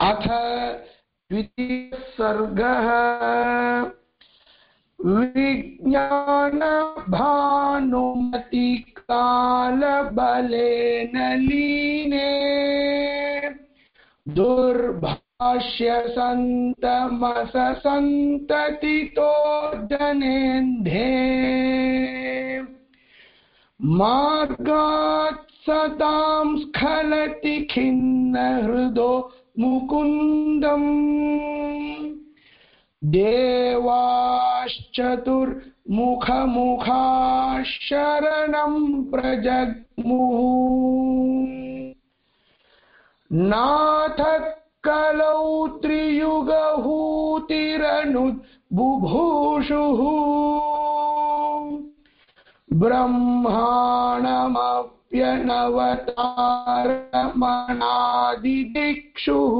अथ द्वितीयः सर्गः विज्ञानभानुमतिकालबलेन लीने दुर्भाष्य सन्तमसन्ततितो जनेन्धे मार्गात् सतां स्खलति खिन्नहृदो मुकुन्दम्। देवाश्चतुर्मुखमुखा शरणं प्रजग्मुः। नाथ कलौ त्रियुगहूतिरनुद्बुभूषुः ब्रह्माणमप् प्यनवतारमणादिदिक्षुः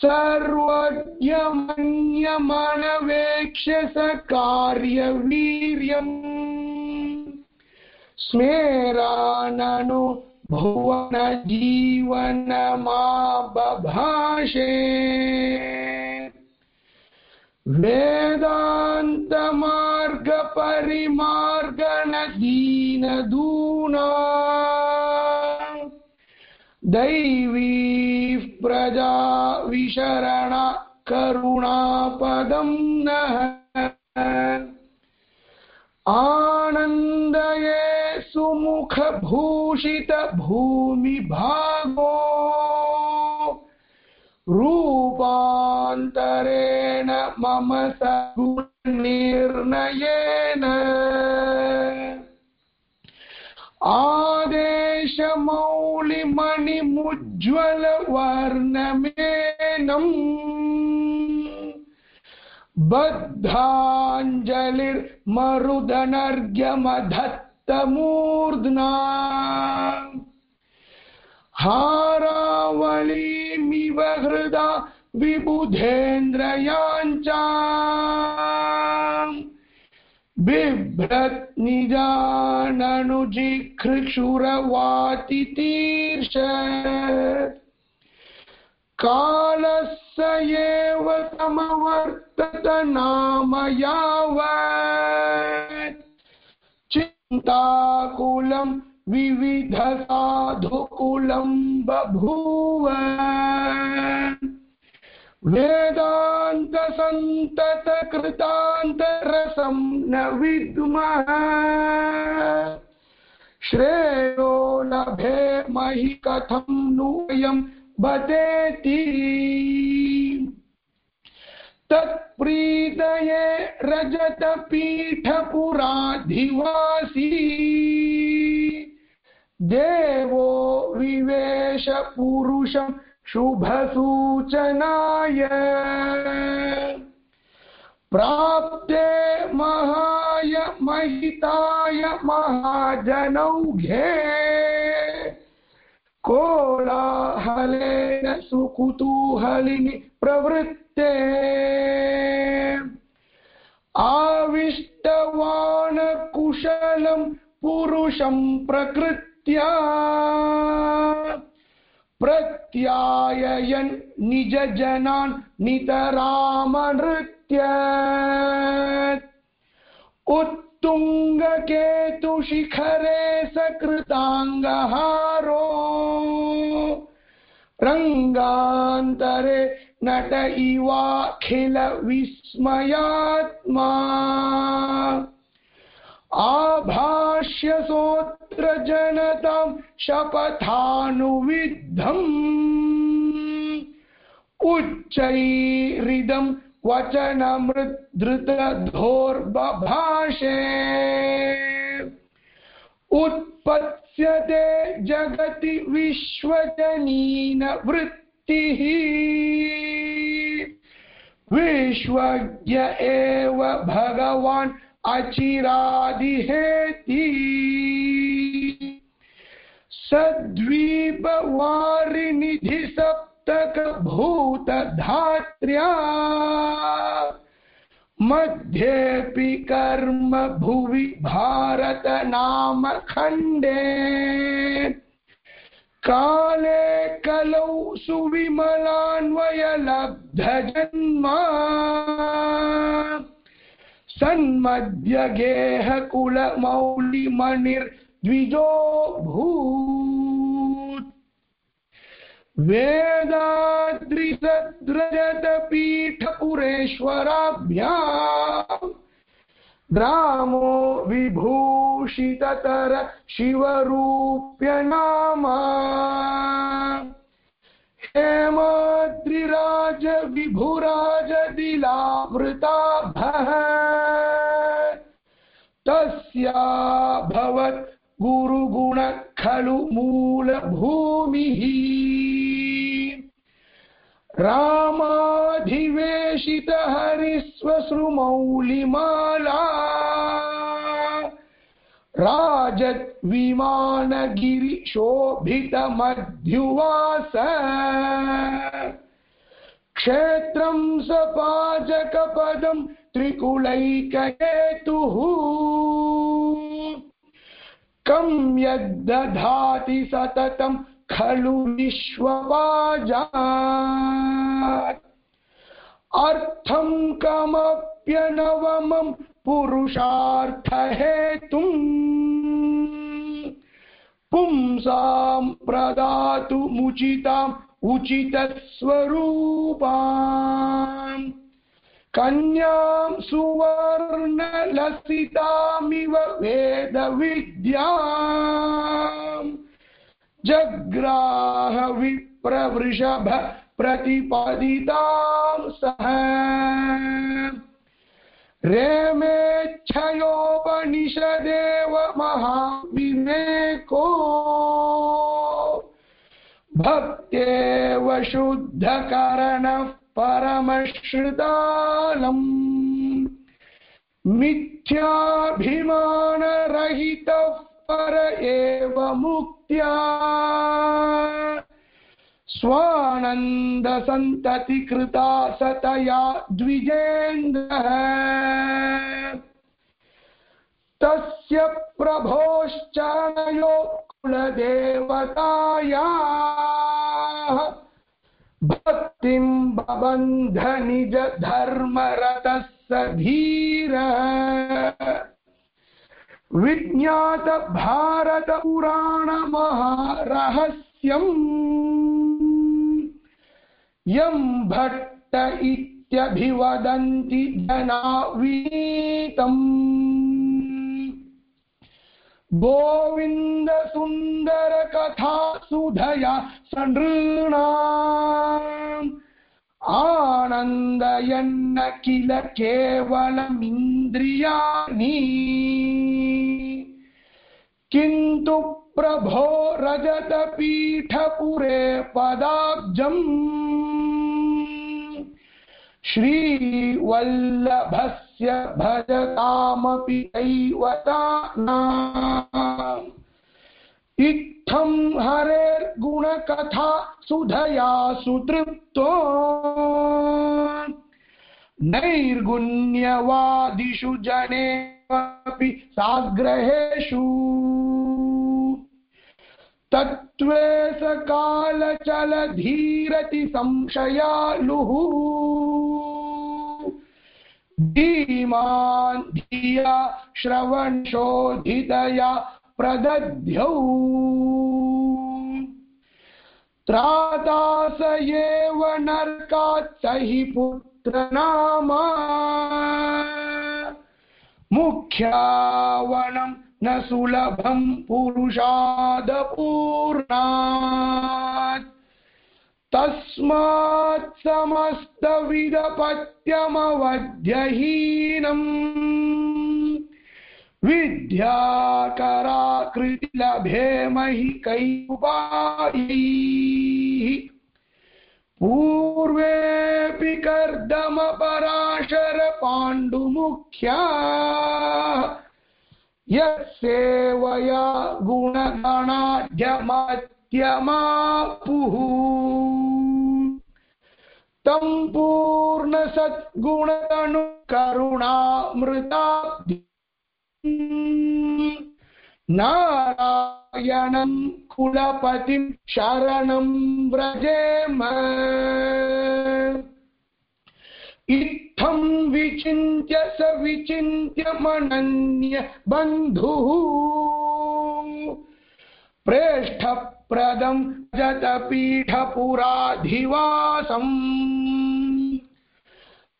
सर्वज्ञमन्यमनवेक्ष्य स कार्यवीर्यम् स्मेराननु भुवनजीवनमा बभाषे वेदान्तमार्गपरिमार्गणदीनदूना दैवीः प्रजा विशरण करुणापदं नः। आनन्दये सुमुखभूषितभूमिभागो रूपान्तरेण मम सगुणनिर्णयेन आदेशमौलिमणिमुज्ज्वलवर्णमेनम् बद्धाञ्जलिर्मरुदनर्घ्यमधत्तमूर्ध्ना हारावलीमिव हृदा विबुधेन्द्रयाञ्चा। बिभ्रत् निजाननुजिघृक्षुरवातितीर्ष कालः स एव समवर्तत नाम यावत् चिन्ताकुलम् विविधसाधुकुलं बभूव। वेदान्तसन्ततकृतान्तरसं न विद्मः श्रेयो लभे महि कथं नूयं बदेति तत्प्रीतये रजतपीठपुराधिवासी। देवो विवेश पुरुषं शुभसूचनाय। प्राप्ते महाय महिताय महाजनौघे कोलाहलेन सुकुतूहलिनि प्रवृत्ते। आविष्टवान् कुशलं पुरुषं प्रकृत्या। प्रत्याययन् निजजनान् नितरामनृत्य उत्तुङ्गकेतुशिखरे सकृताङ्गहारो रङ्गान्तरे नट इवाखिलविस्मयात्मा आभाष्यसोऽत्र जनतां शपथानुविद्धम्। उच्चैरिदं वचनमृद्धृतधोर्बभाषे। उत्पत्स्यते जगति विश्वजनीन वृत्तिः विश्वज्ञ एव भगवान् अचिरादिहेति सद्वीपवारिनिधि सप्तकभूतधात्र्या मध्येऽपि कर्म भुवि भारत नाम खण्डे काले कलौ सुविमलान्वयलब्धजन्मा सन्मध्यगेह कुलमौलिमणिर्द्विजो भूत्। वेदाद्रिसद्रजतपीठपुरेश्वराभ्याम् रामो विभूषिततर शिवरूप्यनामा। हेमाद्रिराज विभुराज दिलावृताभः तस्याभवत् गुरुगुण खलु मूलभूमिः। रामाधिवेशित राजत् विमानगिरिशोभितमध्युवास क्षेत्रं सपाजकपदं त्रिकुलैकहेतुः। कं यद्दधाति सततं खलु विश्वपाजात् अर्थं कमप्यनवमं पुरुषार्थहेतुम् पुंसां प्रदातुमुचिताम् उचितस्वरूपाम् कन्यां सुवर्णलसितामिव वेदविद्याम्। जग्राह विप्रवृषभ प्रतिपदितां सह। रेमेच्छयोपनिषदेव महाविवेको भक्त्येव शुद्धकरणः परमश्रुतालम् मिथ्याभिमानरहितः पर एव मुक्त्या। स्वानन्दसन्ततिकृता सतया द्विजेन्द्रः। तस्य प्रभोश्चरणयो कुलदेवतायाः भक्तिं बबन्ध निज धर्मरतः स पुराण महारहस्यम् यं भट्ट इत्यभिवदन्ति जना विनीतम् गोविन्द सुन्दर सनृणाम्। आनन्दयन्न किल केवलमिन्द्रियाणि। किन्तु प्रभो रजतपीठपुरे पदाब्जम् श्रीवल्लभस्य भजतामपि दैवतानाम् इत्थं हरेर्गुणकथा सुधया सुतृप्तो। नैर्गुण्यवादिषु जनेऽपि साग्रहेषु। तत्त्वे स कालचलधीरति संशयालुः। धीमान् धिया श्रवणशोधितया प्रदध्यौ। त्रातास एव नर्कात् स हि पुत्रनामा मुख्यावनं न सुलभं पुरुषादपूर्णात्। तस्मात् समस्तविदपत्यमवध्यहीनम् विद्याकराकृति लभेमहि कैपायैः पूर्वेऽपि कर्दमपराशर यत्सेवया गुणगणाढ्यमत्यमापुः तं पूर्णसद्गुणतनुकरुणामृताब्धि नारायणं कुलपतिं शरणं व्रजेम। इत्थं विचिन्त्य स विचिन्त्य मनन्य बन्धुः प्रेष्ठप्रदं जतपीठपुराधिवासम्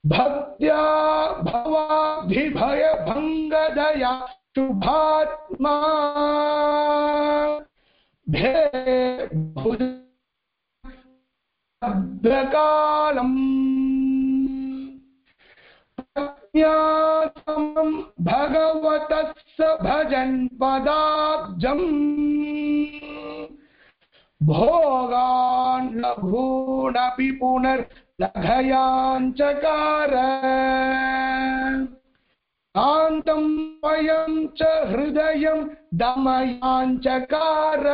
भक्त्या भवाभिभयभङ्गदया शुभात्मा। भेकालम् भगवतः स भजन् पदाब्जम्। भोगान् लघूनपि पुनर्लघयाञ्चकार। कान्तं वयं च हृदयं दमयाञ्चकार।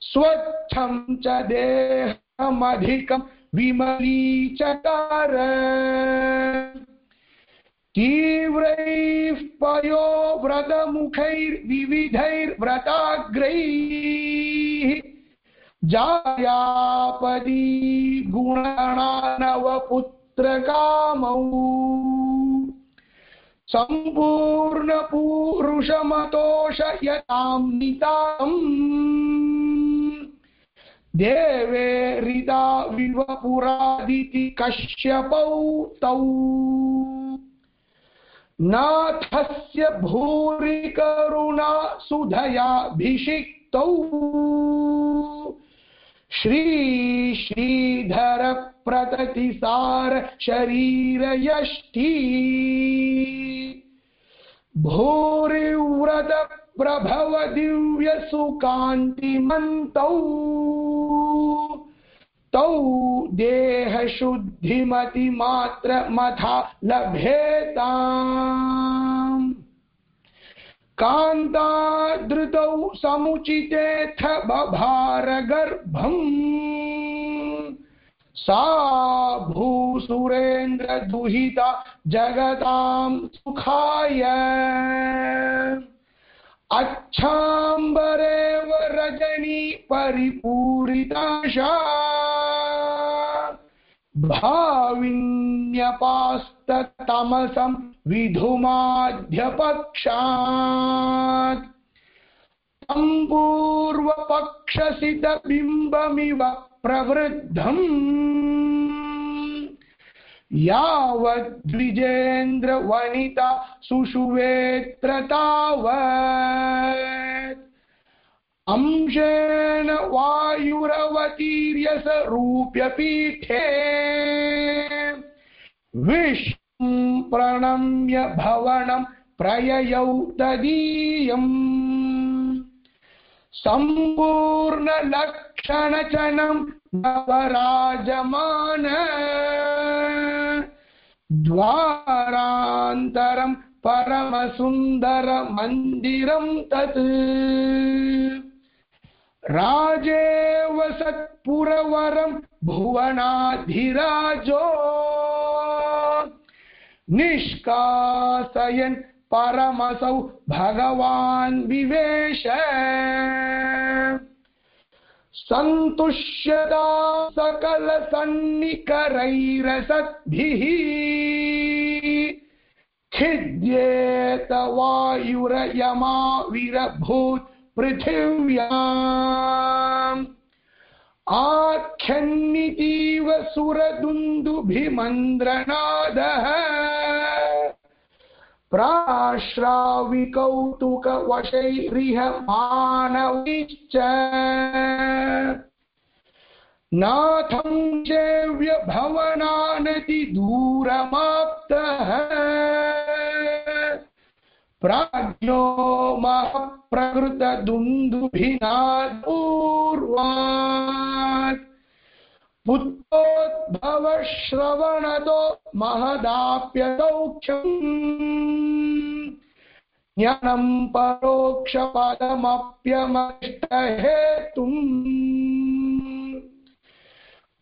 स्वच्छं च देहमधिकं विमलीचकार तीव्रैः पयोव्रतमुखैर्विविधैर्व्रताग्रैः जायापदी गुणानवपुत्रकामौ। सम्पूर्णपूरुषमतोषयतां निताम् देवे हृदा विवपुरादिति कश्यपौ तौ। नाथस्य भूरि करुणा सुधयाभिषिक्तौ श्री श्रीधर प्रततिसार शरीरयष्टि भूरिव्रत प्रभव दिव्य सुकान्तिमन्तौ तौ देह शुद्धिमति मात्र मथा लभेताम्। कान्तादृतौ समुचितेऽथ बभार गर्भम् सा भूसुरेन्द्र दुहिता जगतां सुखाय। रजनी परिपूरिताशा। भाविन्यपास्ततमसं विधुमाध्यपक्षात्। तं पूर्वपक्षसितबिम्बमिव प्रवृद्धम्। यावद्विजेन्द्रवनिता सुषुवेत्र तावत्। अंशेन वायुरवतीर्य स रूप्यपीठे। विष्णुं प्रणम्य भवनं प्रययौ तदीयम् सम्पूर्णलक्षणचनं नवराजमान। द्वारान्तरं परमसुन्दरमन्दिरं तत्। राजेव सत्पुरवरं भुवनाधिराजो निष्कासयन् परमसौ भगवान् विवेश। सन्तुष्यदा सकलसन्निकरैरसद्भिः। खिद्येत वायुरयमा विरभूत्। पृथिव्याम्। आख्यन्नितीव सुरदुन्दुभिमन्द्रनादः प्राश्राविकौतुकवशैरिह मानवैश्च नाथं भवनानति प्राज्ञो महप्रकृतदुन्दुभिनादूर्वात् पुत्रोद्भवश्रवणतो महदाप्यसौख्यम् ज्ञानं परोक्षपदमप्यमष्टहेतुम्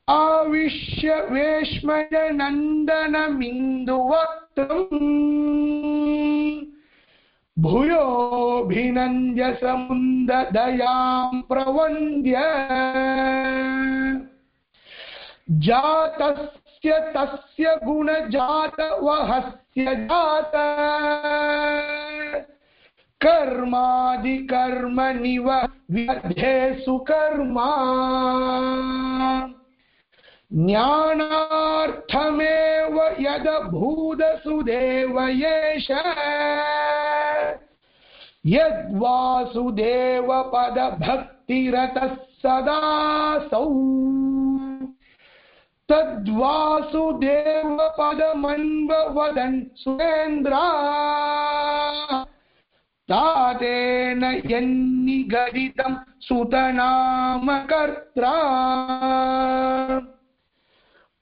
आविश्य वेश्मयनन्दनमिन्दुवक्त्रम् भूयोऽभिनन्द्य समुन्द दयां प्रवन्द्य जातस्य तस्य गुणजातवहस्य जात। कर्मादिकर्म निव व्यधेषु कर्मा। ज्ञानार्थमेव यदभूदसुदेव येष यद्वासुदेवपदभक्तिरतः सदासौ तद्वासुदेवपदमन्ववदन् सुरेन्द्रा। तातेन यन्निगदितं सुतनामकर्त्रा।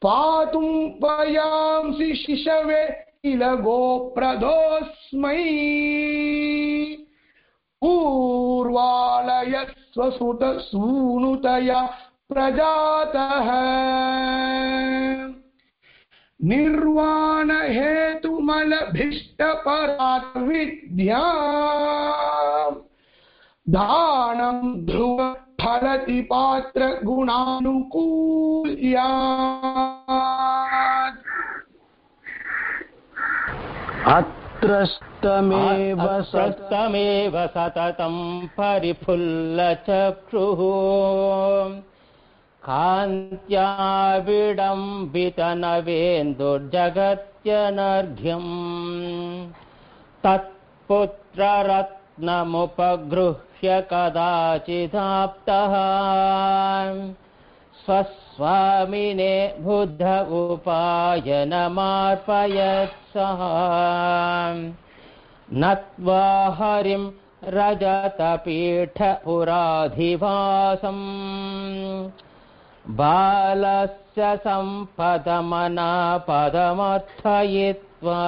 पातुं पयांसि शिशवे किल गोप्रदोऽस्मै पूर्वालयस्वसुत सूनुतया प्रजातः। निर्वाणहेतुमलभीष्टपरात् विद्या दानं ध्रुव फलति पात्र गुणानुकूल्या अत्रस्तमेव सत् सत्तमेव सततं परिफुल्लचक्षुः कान्त्या विडम्बितनवेन्दुर्जगत्यनर्घ्यम् तत्पुत्ररत्नमुपगृह्य कदाचिदाप्तः। स्वस्वामिने बुद्ध उपायनमार्पयत् सः नत्वा हरिं रजतपीठपुराधिवासम् बालस्य सम्पदमनापदमर्थयित्वा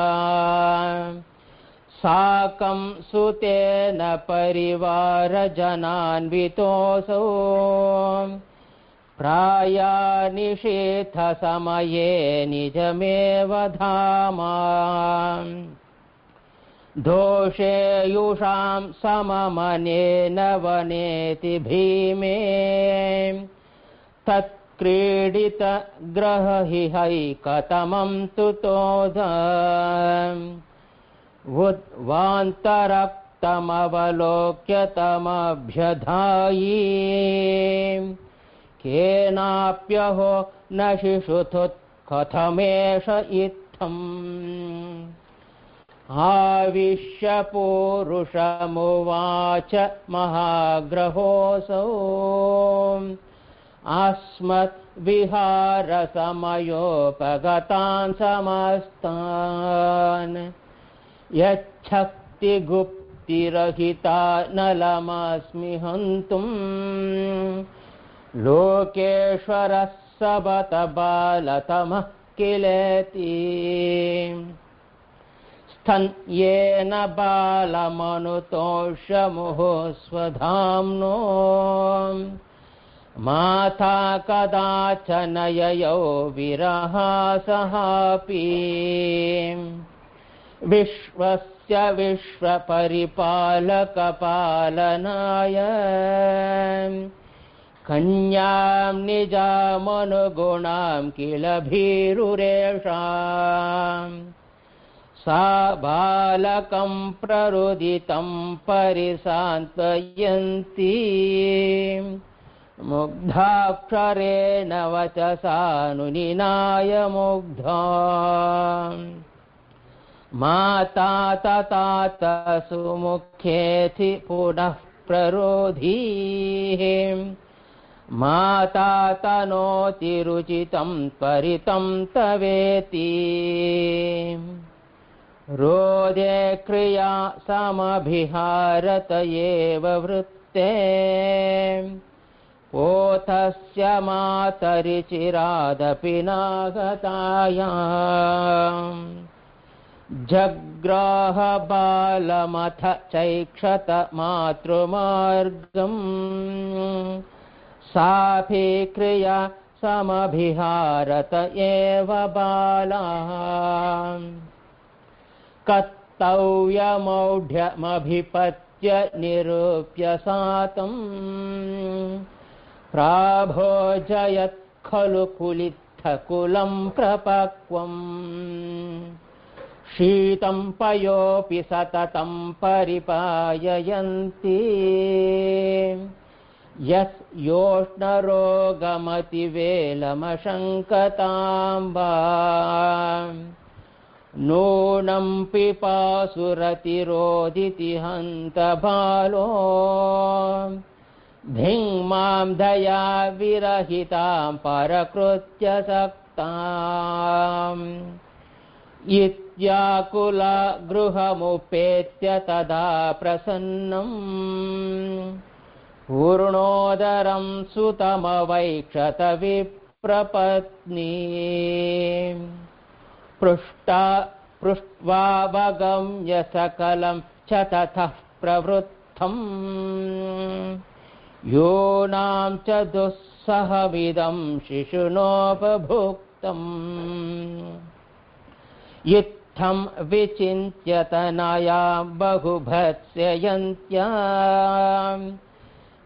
साकं सुतेन परिवारजनान्वितोऽसौ। प्रायानिषेधसमये निजमेव धामा। दोषे युषां सममनेन वनेति भीमे। तत्क्रीडितग्रहिहैकतमं तुतोध उद्वान्तरक्तमवलोक्य तमभ्यधायी केनाप्यहो न शिशुथुत् कथमेष इत्थम्। आविश्य पूरुषमुवाच महाग्रहोऽसौ अस्मद्विहारसमयोपगतान् समस्तान् यच्छक्तिगुप्तिरहिता नलमस्मि हन्तुम् लोकेश्वरः सबत बालतमः किलेति। स्थन्येन बालमनुतोषमुः स्वधाम्नो माता कदाचन ययौ विरहासहापि विश्वस्य विश्वपरिपालकपालनाय कन्यां निजामनुगुणां किल भीरुरेषाम्। सा बालकं प्ररुदितं परिसान्त्वयन्ती मुग्धाक्षरेण वचसानुनिनाय मुग्धा माता ततात सुमुख्येथि पुनः प्ररोधीः। माता तनोति रुचितं त्वरितं तवेति। रोदे क्रिया समभिहारत एव वृत्ते। पोतस्य मातरिचिरादपि नागतायाम् जग्राह बालमथ चैक्षत मातृमार्गम्। सापि क्रिया समभिहारत एव बाला। निरूप्य निरूप्य सातम्। प्राभोजयत् खलु कुलित्थकुलं प्रपक्वम् शीतं पयोऽपि सततं यस् योष्णरोगमतिवेलमशङ्कताम्बा नूनं पिपासुरतिरोदिति हन्त बालो धिङ्मां दया विरहितां परकृत्य सक्ताम् इत्याकुला गृहमुपेत्य तदा प्रसन्नम्। पूर्णोदरं सुतमवैक्षत विप्रपत्नी। पृष्टा पृष्ट्वावगम्य सकलं च ततः प्रवृत्तम्। योनां च दुःसहमिदं शिशुनोपभुक्तम् इत्थं विचिन्त्य तनयां बहुभत्स्ययन्त्या।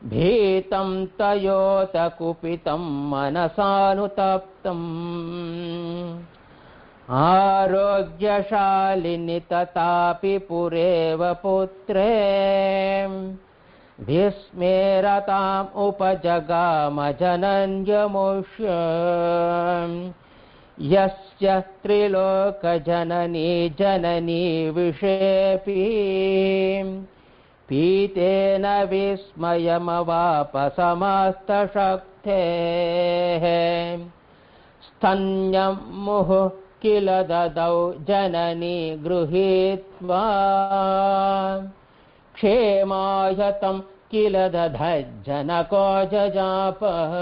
भीतं तयोतकुपितं मनसानुतप्तम्। आरोग्यशालिनि तथापि पुरेव पुत्रे। विस्मेरताम् उपजगामजनन्यमुष्य यस्य त्रिलोकजननी जननी विषेऽपि पीतेन विस्मयमवापसमस्तशक्तेः स्तन्यं मुहुः किल ददौ जननी गृहीत्वा क्षेमायतं किल दधज्जनको जजापः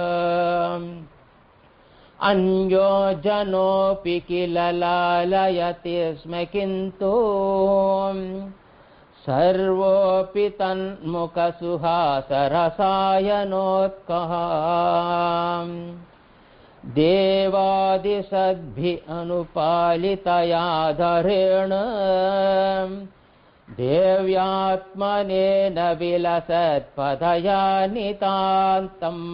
अन्यो जनोऽपि किल लालयति स्म किन्तु सर्वोऽपि तन्मुखसुहासरसायनोत्कः। देवादिसद्भिः अनुपालितयाधरेण देव्यात्मनेन विलसत्पदया नितान्तम्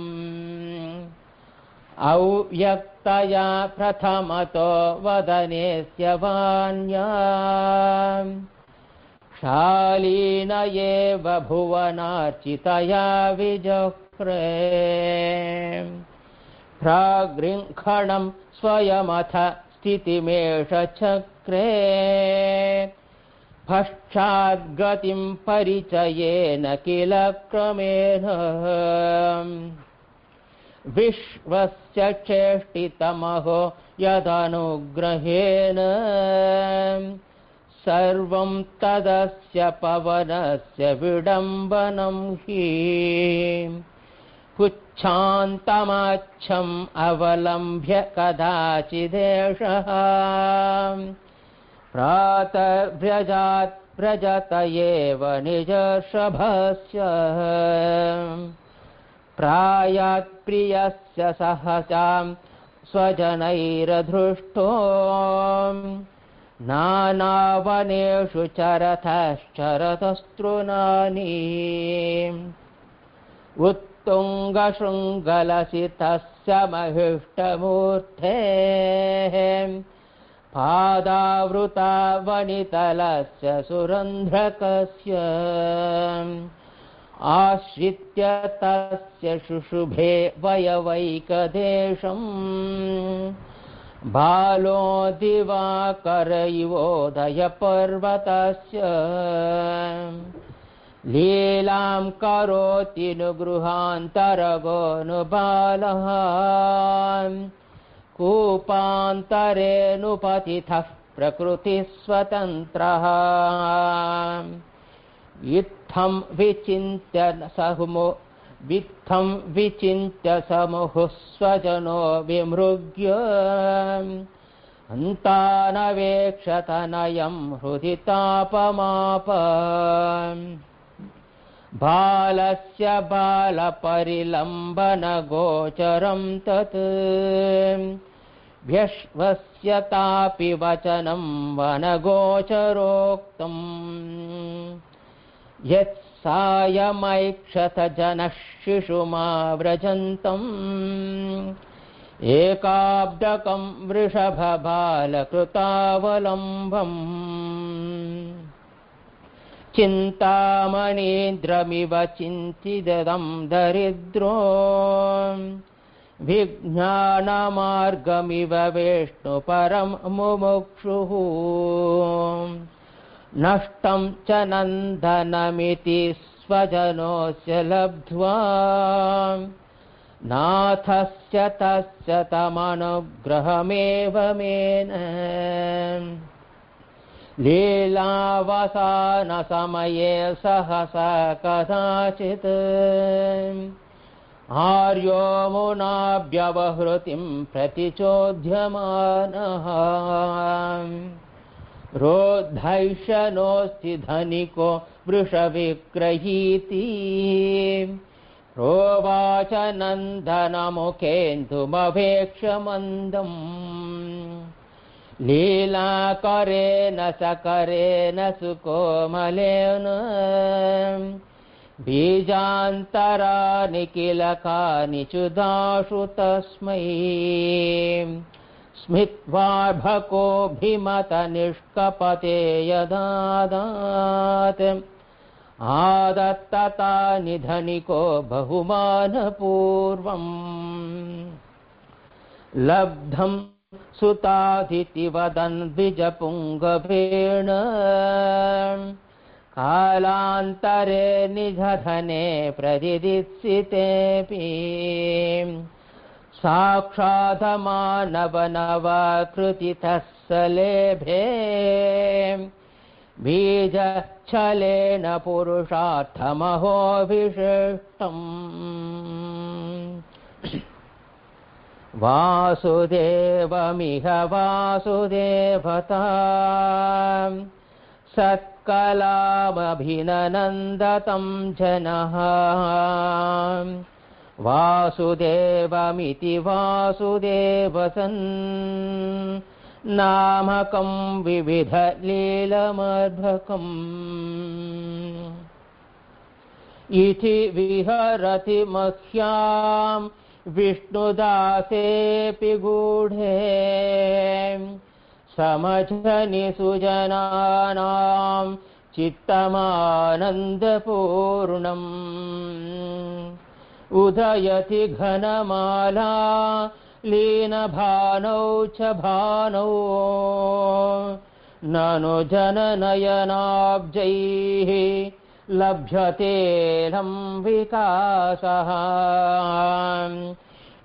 औव्यक्तया प्रथमतो वदनेस्य वाण्या। एव भुवनार्चितया विजह्रे। प्रागृङ्खणं स्वयमथ स्थितिमेष चक्रे। पश्चाद्गतिं परिचयेन किल क्रमेण विश्वस्य चेष्टितमहो यदनुग्रहेण। सर्वं तदस्य पवनस्य विडम्बनं हि। पुच्छान्तमाच्छम् अवलम्ब्य कदाचिदेषः। प्रातर्व्रजात् व्रजत एव निजर्षभस्य प्रायात् प्रियस्य सहसां स्वजनैरधृष्टो। नानावनेषु चरतश्चरतस्तृणानि। उत्तुङ्गशृङ्गलसितस्य महिष्टमूर्तेः पादावृता वनितलस्य सुरन्ध्रकस्य आश्रित्य तस्य शुशुभे वयवैकदेशम्। बालो दिवाकर इवोदयपर्वतस्य लीलां करोति नु गृहान्तरगो नु बालः कूपान्तरेऽनुपतितः प्रकृतिस्वतन्त्रः इत्थं विचिन्त्य सहुमो वित्थं विचिन्त्य समुहुः स्वजनो विमृग्य। अन्तानवेक्षतनयं हृदि तापमाप। बालस्य बालपरिलम्बनगोचरं तत्। व्यश्वस्य तापि वचनं वनगोचरोक्तम् यत् सायमैक्षत जनः शिशुमाव्रजन्तम् एकाब्दकं वृषभबालकृतावलम्बम्। चिन्तामणीन्द्रमिव चिन्तिदं दरिद्रो। विज्ञानमार्गमिव विष्णुपरं मुमुक्षुः नष्टं च नन्दनमिति स्वजनोऽस्य लब्ध्वा। नाथस्य तस्य तमनुग्रहमेव मेन। लीलावसानसमये सहसा कदाचित्। आर्यो मुनाभ्यवहृतिं प्रतिचोद्यमानः रोद्धैषणोऽस्ति धनिको वृषविग्रहीति रोवाच नन्दनमुखेन्दुमभेक्षमन्दम् लीलाकरेण सकरेण सुकोमलेन। बीजान्तराणि किल कानि चुदाशु तस्मै स्मित्वार्भकोऽभिमत निष्कपते यदादात् आदत्ततानि धनिको बहुमानपूर्वम्। लब्धम् सुतादिति वदन् द्विजपुङ्गभेण कालान्तरे निधने प्रतिदित्सितेऽपि साक्षादमानवनवाकृतितः सलेभे बीजच्छलेन पुरुषार्थमहोऽभिषिष्टम्। वासुदेवमिह वासुदेवता सत्कलामभिननन्दतं जनः वासुदेवमिति वासुदेवसन्। नामकं विविधलीलमर्भकम् इति विहरति मह्याम् विष्णुदासेऽपि गूढे। समझनि सुजनानां चित्तमानन्दपूर्णम् उदयति घनमाला लीनभानौ च भानौ। ननु जननयनाब्जैः लभ्यतेऽलं विकासः।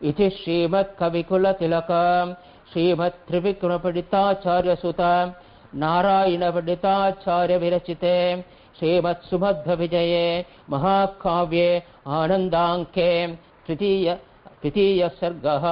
इति श्रीमत्कविकुलतिलक श्रीमत्त्रिविक्रमपण्डिताचार्यसुत नारायणपण्डिताचार्यविरचिते श्रीमत्सुमध्वविजये महाकाव्ये आनन्दाङ्के तृतीय तृतीयसर्गः